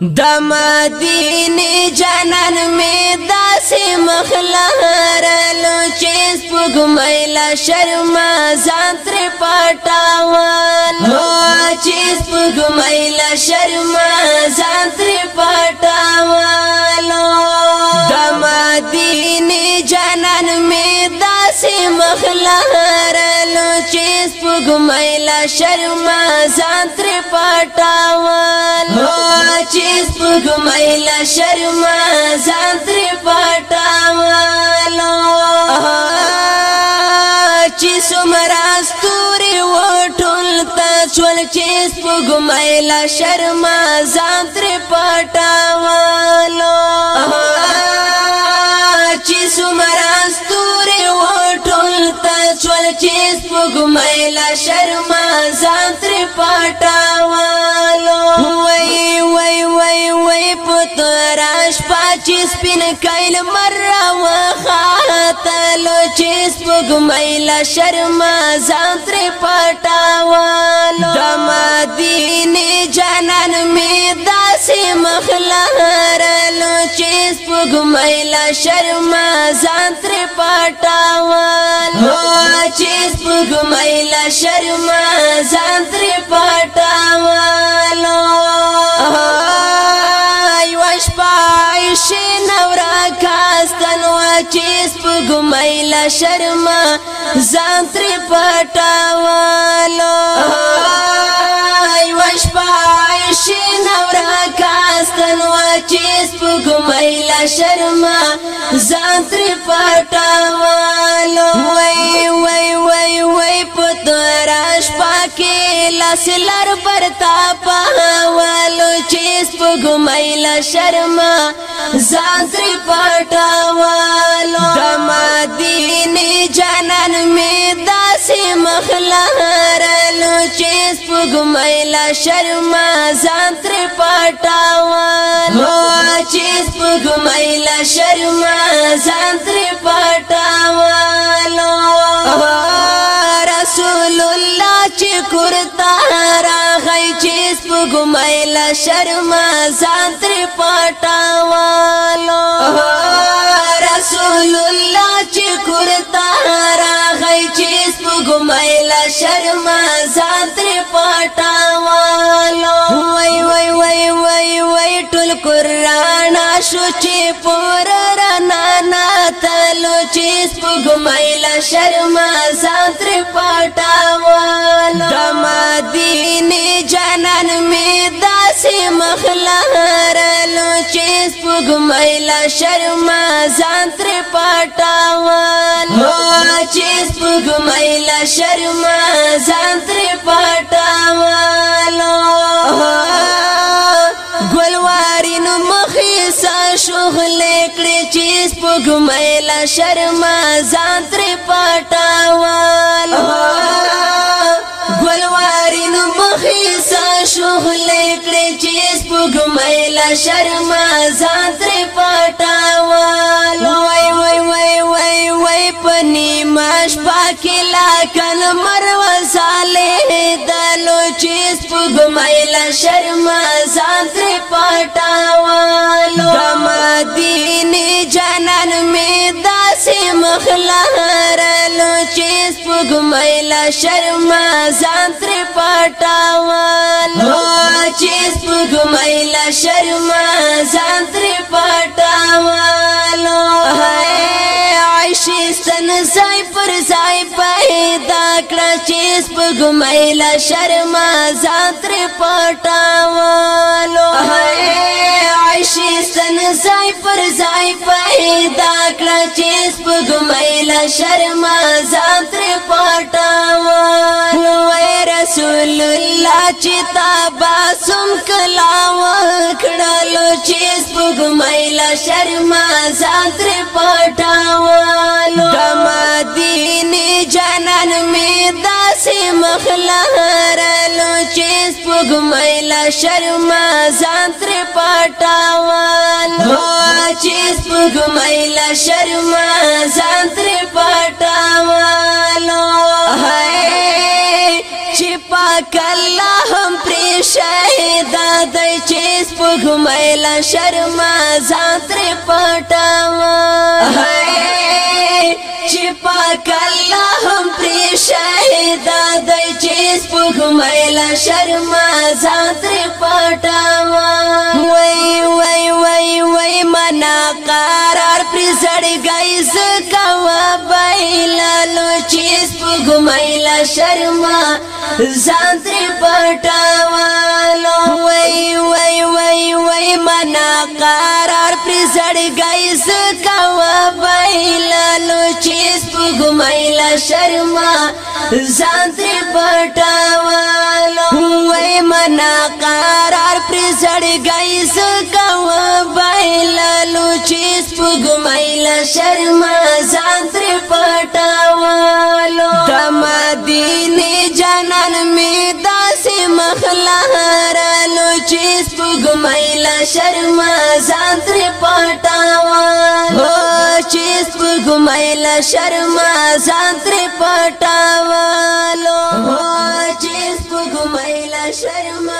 د مدینه جنن می داسې مخلهر لو چې سپوږ مېلا شرم ځان تر پټاوال لو چې سپوږ مېلا شرم ځان تر پټاوال د مدینه جنن می داسې مخلهر سپوږمۍ لا شرم ځان تر پټاوال چې سپوږمۍ لا شرم ځان تر پټاوال چې سمرا ستوري وټول تا چول چې سپوږمۍ لا شرم ځان تر پټاوال شپه چې سپین کایل مر وخاتلو چې سپګمې لا شرم ځان تر پټاوالو د مدینه جانان می داسې مخلارلو چې سپګمې لا شرم ځان تر پټاوالو چې سپګمې لا شرم ځان تر پټاوالو شي نورا کاستن وا چې سپګمای لا شرما ځان تر پټاوالو ای وش پای شي نورا کاستن وا چې سپګمای لا شرما ځان تر پټاوالو وای وای وای وای پتراش پاکي لاس لر برتا پا سپګمای لا شرما زادر پټاوالو د مدینه جنن می داسې مخلارلو چې سپګمای لا شرما زادر پټاوالو چې سپګمای لا شرما زادر پټاوالو میل شرم ځان تر پټاوالو رسول الله چې کورتا راغی چې سپګمیل شرم ځان تر پټاوالو وای وای وای وای وای ټول قران شو چې پور رنا نا تلو چې سپګمیل شرم ځان تر پټاوالو د مدینه داسې مخلارلو چې سپوږمۍ لا شرم ځان تر پټاول هو چې سپوږمۍ لا شرم ځان تر پټاول ګلواري نو مخې سا شغلې کړې چې سپوږمۍ لا شرم ځان تر پټاول شرم ځان تر پټاوال وای وای وای وای وای پنی ماش پاکی لا کلمر وساله دلو چیز پګمایل شرم ځان تر پټاوال د مدینه جنن می داسې مخلارلو چیز پګمایل شرم ځان تر پټاوال چې سپګمې لا شرم ځان تر پټاوالو عائشې سن ځای پر ځای پیدا کړ چې سپګمې لا شرم ځان تر پټاوالو عائشې سن ځای پر ځای پیدا کړ چې سپګمې لا شرم ځان تر پټاوالو رسول الله چې تابا سم کلا وکړل چې سپګمای لا شرما ځاتر پټاوالو د مدینه جنن می داسې مخلارلو چې سپګمای لا شرما ځاتر پټاوالو چې سپګمای لا شرما ځاتر پاک الله هم پر شهید د چیز په غمایل شرم ځاتر پټاو چې پاک الله هم پر شهید د چیز په غمایل شرم ځاتر پټاو وای وای وای وای مناقا سړګای زکوا بایلا لو چیز پګمایلا شرما ځان تر پټاوالو وای وای وای وای منا قرار پر سړګای زکوا بایلا لو چیز پګمایلا شرما ځان تر پټاوالو وای منا قرار پر سړګای زکوا بایلا لو چیز پګمایلا ایله شرم ځان تر پټاولو د مدینه جنن می داسې مخلهرالو چې سپګمې لا شرم ځان تر پټاولو چې سپګمې لا شرم ځان تر پټاولو چې سپګمې لا شرم